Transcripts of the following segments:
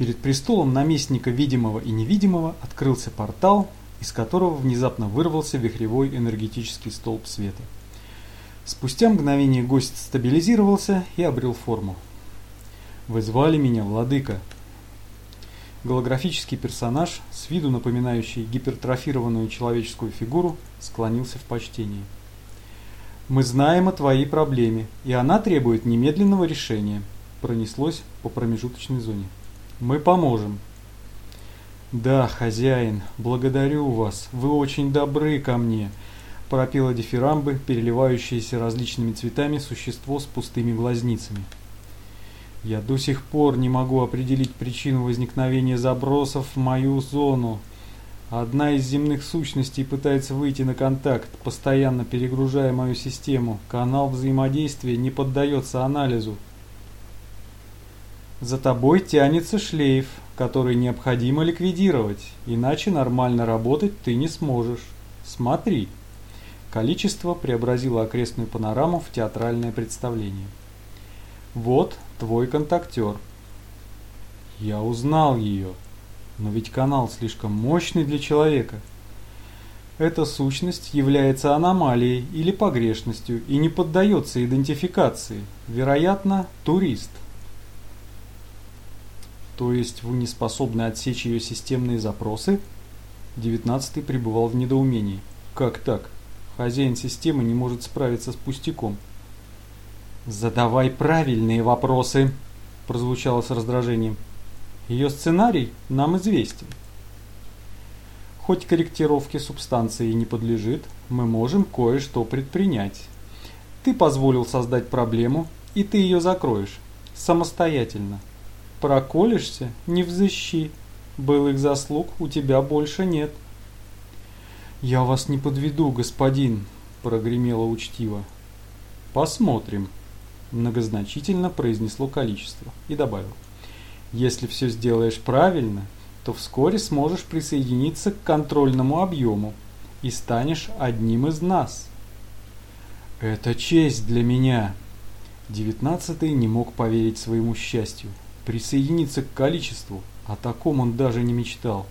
Перед престолом наместника видимого и невидимого открылся портал, из которого внезапно вырвался вихревой энергетический столб света. Спустя мгновение гость стабилизировался и обрел форму. «Вы звали меня, владыка?» Голографический персонаж, с виду напоминающий гипертрофированную человеческую фигуру, склонился в почтении. «Мы знаем о твоей проблеме, и она требует немедленного решения», пронеслось по промежуточной зоне. «Мы поможем». «Да, хозяин, благодарю вас, вы очень добры ко мне», пропела дифирамбы, переливающееся различными цветами существо с пустыми глазницами. Я до сих пор не могу определить причину возникновения забросов в мою зону. Одна из земных сущностей пытается выйти на контакт, постоянно перегружая мою систему. Канал взаимодействия не поддается анализу. За тобой тянется шлейф, который необходимо ликвидировать, иначе нормально работать ты не сможешь. Смотри. Количество преобразило окрестную панораму в театральное представление. Вот твой контактер. Я узнал ее, но ведь канал слишком мощный для человека. Эта сущность является аномалией или погрешностью и не поддается идентификации. Вероятно, турист. То есть вы не способны отсечь ее системные запросы? Девятнадцатый пребывал в недоумении. Как так? Хозяин системы не может справиться с пустяком. «Задавай правильные вопросы», – прозвучало с раздражением. «Ее сценарий нам известен. Хоть корректировке субстанции не подлежит, мы можем кое-что предпринять. Ты позволил создать проблему, и ты ее закроешь. Самостоятельно. Проколешься – не взыщи. Былых заслуг у тебя больше нет». «Я вас не подведу, господин», – прогремело учтиво. «Посмотрим», Многозначительно произнесло количество и добавил. Если все сделаешь правильно, то вскоре сможешь присоединиться к контрольному объему и станешь одним из нас. Это честь для меня. Девятнадцатый не мог поверить своему счастью. Присоединиться к количеству, о таком он даже не мечтал.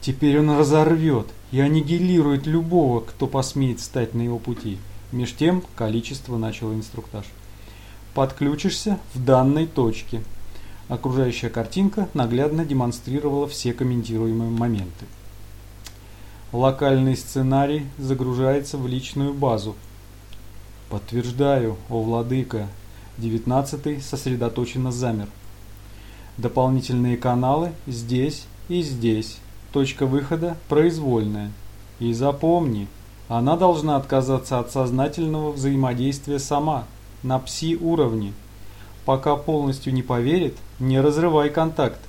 Теперь он разорвет и аннигилирует любого, кто посмеет встать на его пути. Меж тем количество начало инструктаж подключишься в данной точке. Окружающая картинка наглядно демонстрировала все комментируемые моменты. Локальный сценарий загружается в личную базу. Подтверждаю, о владыка. Девятнадцатый сосредоточенно замер. Дополнительные каналы здесь и здесь. Точка выхода произвольная. И запомни, она должна отказаться от сознательного взаимодействия сама на пси-уровне. Пока полностью не поверит, не разрывай контакт.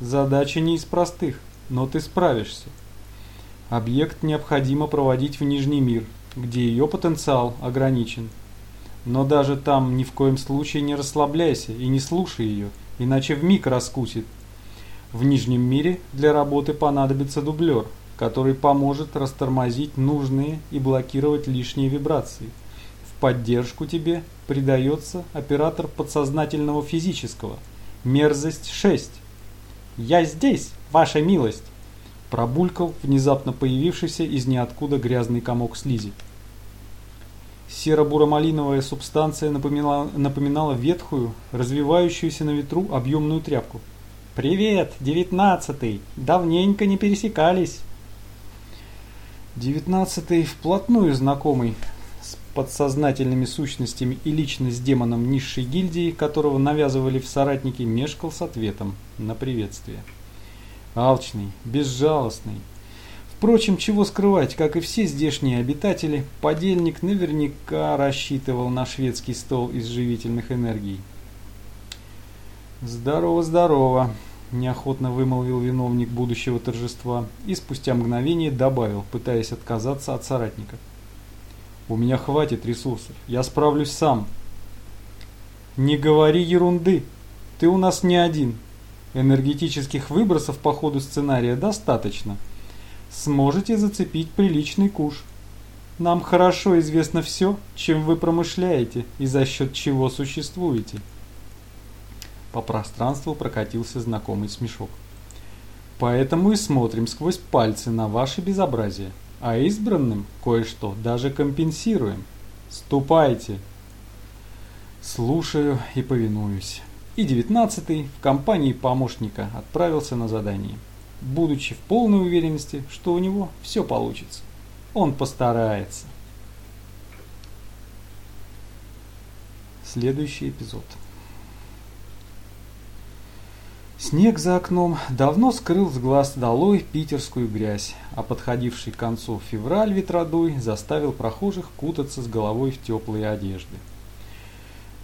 Задача не из простых, но ты справишься. Объект необходимо проводить в Нижний мир, где ее потенциал ограничен. Но даже там ни в коем случае не расслабляйся и не слушай ее, иначе в миг раскусит. В Нижнем мире для работы понадобится дублер, который поможет растормозить нужные и блокировать лишние вибрации. В поддержку тебе придается оператор подсознательного физического. Мерзость 6. «Я здесь, ваша милость!» Пробулькал внезапно появившийся из ниоткуда грязный комок слизи. Серо-буро-малиновая субстанция напоминала, напоминала ветхую, развивающуюся на ветру объемную тряпку. «Привет, девятнадцатый! Давненько не пересекались!» Девятнадцатый вплотную знакомый подсознательными сущностями и лично с демоном низшей гильдии, которого навязывали в соратники, мешкал с ответом на приветствие. Алчный, безжалостный. Впрочем, чего скрывать, как и все здешние обитатели, подельник наверняка рассчитывал на шведский стол из живительных энергий. «Здорово, здорово!» – неохотно вымолвил виновник будущего торжества и спустя мгновение добавил, пытаясь отказаться от соратника – у меня хватит ресурсов. Я справлюсь сам. Не говори ерунды. Ты у нас не один. Энергетических выбросов по ходу сценария достаточно. Сможете зацепить приличный куш. Нам хорошо известно все, чем вы промышляете и за счет чего существуете. По пространству прокатился знакомый смешок. Поэтому и смотрим сквозь пальцы на ваше безобразие. А избранным кое-что даже компенсируем. Ступайте. Слушаю и повинуюсь. И девятнадцатый в компании помощника отправился на задание, будучи в полной уверенности, что у него все получится. Он постарается. Следующий эпизод. Снег за окном давно скрыл с глаз долой питерскую грязь, а подходивший к концу февраль ветродуй заставил прохожих кутаться с головой в теплые одежды.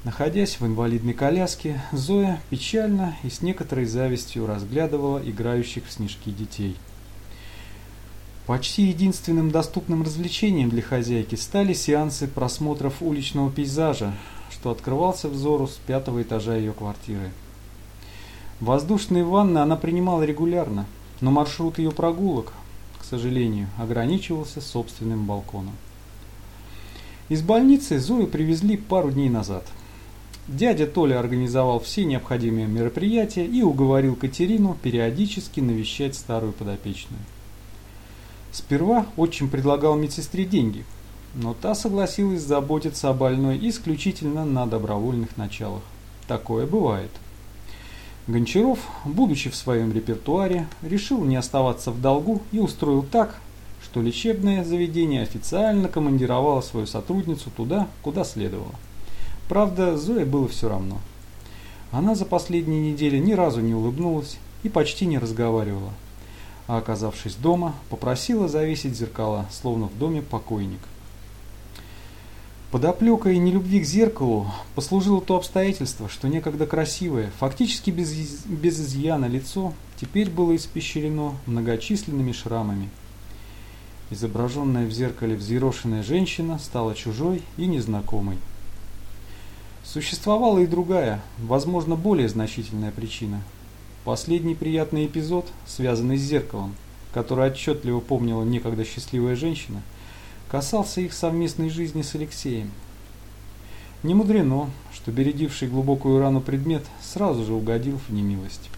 Находясь в инвалидной коляске, Зоя печально и с некоторой завистью разглядывала играющих в снежки детей. Почти единственным доступным развлечением для хозяйки стали сеансы просмотров уличного пейзажа, что открывался взору с пятого этажа ее квартиры. Воздушные ванны она принимала регулярно, но маршрут ее прогулок, к сожалению, ограничивался собственным балконом. Из больницы Зою привезли пару дней назад. Дядя Толя организовал все необходимые мероприятия и уговорил Катерину периодически навещать старую подопечную. Сперва отчим предлагал медсестре деньги, но та согласилась заботиться о больной исключительно на добровольных началах. Такое бывает. Гончаров, будучи в своем репертуаре, решил не оставаться в долгу и устроил так, что лечебное заведение официально командировало свою сотрудницу туда, куда следовало. Правда, Зое было все равно. Она за последние недели ни разу не улыбнулась и почти не разговаривала. А оказавшись дома, попросила завесить зеркала, словно в доме покойник. Подоплекой нелюбви к зеркалу послужило то обстоятельство, что некогда красивое, фактически без, без изъяна лицо теперь было испещрено многочисленными шрамами. Изображенная в зеркале взъерошенная женщина стала чужой и незнакомой. Существовала и другая, возможно, более значительная причина. Последний приятный эпизод, связанный с зеркалом, который отчетливо помнила некогда счастливая женщина – касался их совместной жизни с Алексеем. Не мудрено, что бередивший глубокую рану предмет сразу же угодил в немилость.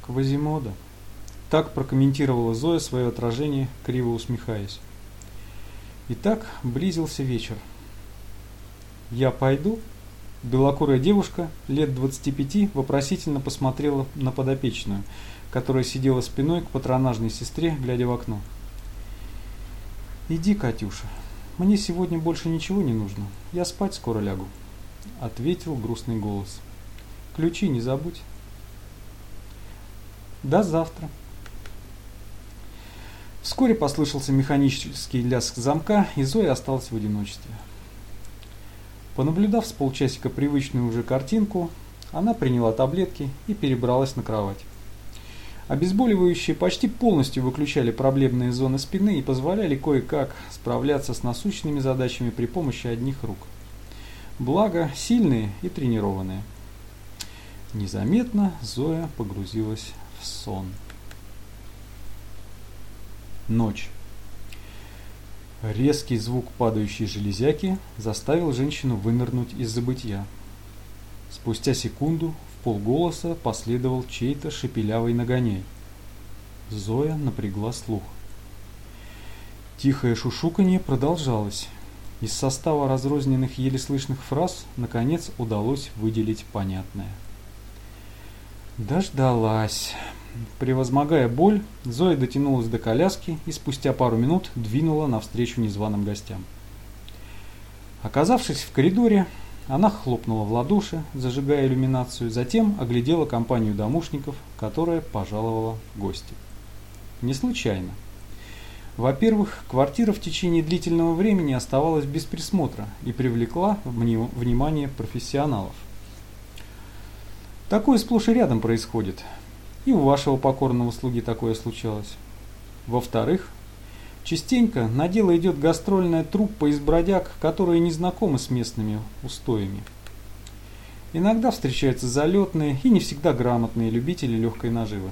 Квазимода. Так прокомментировала Зоя свое отражение, криво усмехаясь. Итак, близился вечер. «Я пойду?» Белокурая девушка, лет 25, вопросительно посмотрела на подопечную, которая сидела спиной к патронажной сестре, глядя в окно. «Иди, Катюша, мне сегодня больше ничего не нужно, я спать скоро лягу», — ответил грустный голос. «Ключи не забудь». «До завтра». Вскоре послышался механический лязг замка, и Зоя осталась в одиночестве. Понаблюдав с полчасика привычную уже картинку, она приняла таблетки и перебралась на кровать. Обезболивающие почти полностью выключали проблемные зоны спины и позволяли кое-как справляться с насущными задачами при помощи одних рук. Благо, сильные и тренированные. Незаметно Зоя погрузилась в сон. Ночь. Резкий звук падающей железяки заставил женщину вынырнуть из забытья. Спустя секунду полголоса последовал чей-то шепелявый нагоняй. Зоя напрягла слух. Тихое шушуканье продолжалось. Из состава разрозненных еле слышных фраз наконец удалось выделить понятное. Дождалась. Превозмогая боль, Зоя дотянулась до коляски и спустя пару минут двинула навстречу незваным гостям. Оказавшись в коридоре, она хлопнула в ладоши, зажигая иллюминацию, затем оглядела компанию домушников, которая пожаловала в гости. Не случайно. Во-первых, квартира в течение длительного времени оставалась без присмотра и привлекла внимание профессионалов. Такое сплошь и рядом происходит. И у вашего покорного слуги такое случалось. Во-вторых, Частенько на дело идет гастрольная труппа из бродяг, которые не знакомы с местными устоями. Иногда встречаются залетные и не всегда грамотные любители легкой наживы.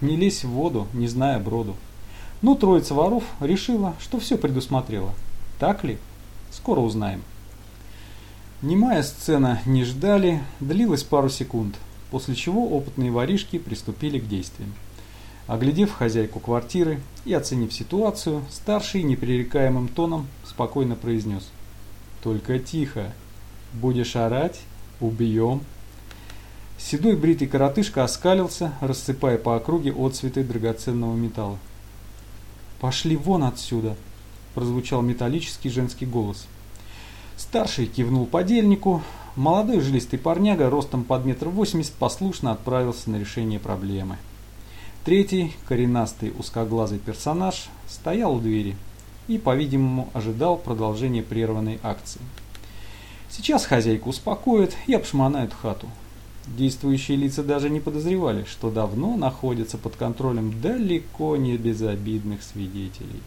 Не лезь в воду, не зная броду. Но троица воров решила, что все предусмотрела. Так ли? Скоро узнаем. Немая сцена не ждали, длилась пару секунд, после чего опытные воришки приступили к действиям. Оглядев хозяйку квартиры и оценив ситуацию, старший непререкаемым тоном спокойно произнес. «Только тихо. Будешь орать? Убьем». Седой бритый коротышка оскалился, рассыпая по округе отцветы драгоценного металла. «Пошли вон отсюда!» – прозвучал металлический женский голос. Старший кивнул подельнику. Молодой жилистый парняга ростом под метр восемьдесят послушно отправился на решение проблемы. Третий, коренастый узкоглазый персонаж, стоял у двери и, по-видимому, ожидал продолжения прерванной акции. Сейчас хозяйку успокоят и обшмонают хату. Действующие лица даже не подозревали, что давно находятся под контролем далеко не безобидных свидетелей.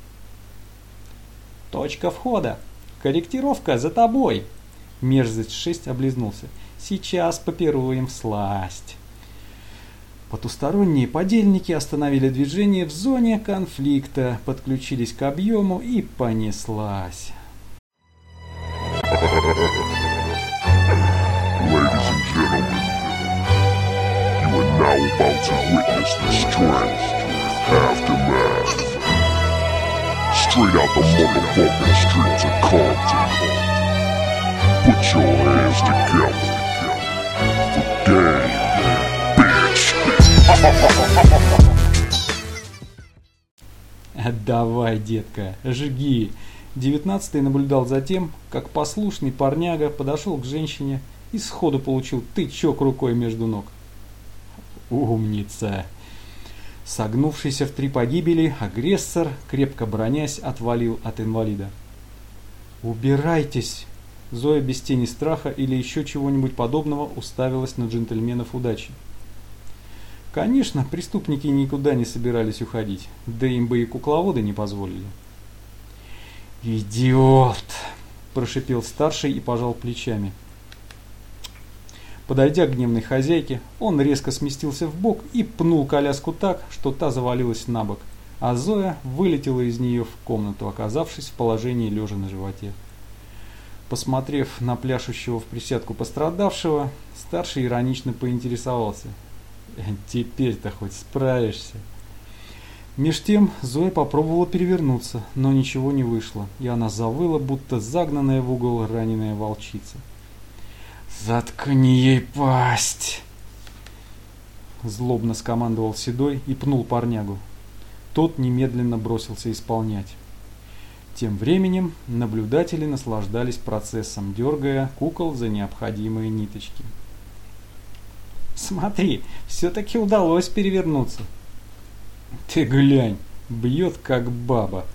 «Точка входа!» Корректировка за тобой. Мерзость 6 облизнулся. Сейчас попируем сласть. Потусторонние подельники остановили движение в зоне конфликта, подключились к объему и понеслась. Straight out the motherfucking streets of Compton. Put your hands together for game, bitch. Давай, детка, жги. Девятнадцатый наблюдал за тем, как послушный парняга подошел к женщине и сходу получил тычок рукой между ног. Умница! Согнувшийся в три погибели, агрессор, крепко бронясь, отвалил от инвалида. «Убирайтесь!» Зоя без тени страха или еще чего-нибудь подобного уставилась на джентльменов удачи. Конечно, преступники никуда не собирались уходить, да им бы и кукловоды не позволили. «Идиот!» – прошипел старший и пожал плечами. Подойдя к гневной хозяйке, он резко сместился в бок и пнул коляску так, что та завалилась на бок, а Зоя вылетела из нее в комнату, оказавшись в положении лежа на животе. Посмотрев на пляшущего в присядку пострадавшего, старший иронично поинтересовался. «Э, «Теперь-то хоть справишься?» Меж тем Зоя попробовала перевернуться, но ничего не вышло, и она завыла, будто загнанная в угол раненая волчица. «Заткни ей пасть!» Злобно скомандовал Седой и пнул парнягу. Тот немедленно бросился исполнять. Тем временем наблюдатели наслаждались процессом, дергая кукол за необходимые ниточки. «Смотри, все-таки удалось перевернуться!» «Ты глянь, бьет как баба!»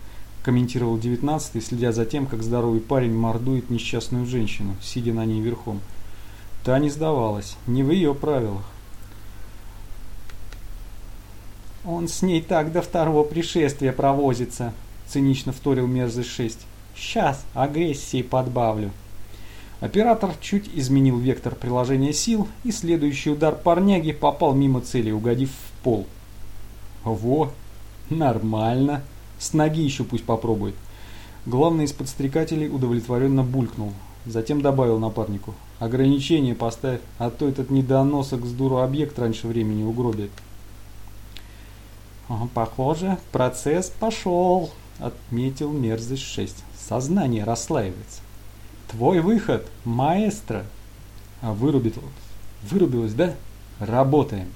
комментировал девятнадцатый, следя за тем, как здоровый парень мордует несчастную женщину, сидя на ней верхом. Та не сдавалась, не в ее правилах. «Он с ней так до второго пришествия провозится», — цинично вторил мерзость 6. «Сейчас агрессии подбавлю». Оператор чуть изменил вектор приложения сил, и следующий удар парняги попал мимо цели, угодив в пол. «Во! Нормально! С ноги еще пусть попробует!» Главный из подстрекателей удовлетворенно булькнул, затем добавил напарнику. Ограничение поставь, а то этот недоносок с дуру объект раньше времени угробит. Похоже, процесс пошел, отметил мерзость 6. Сознание расслаивается. Твой выход, маэстро. А вырубилось, вырубилось, да? Работаем.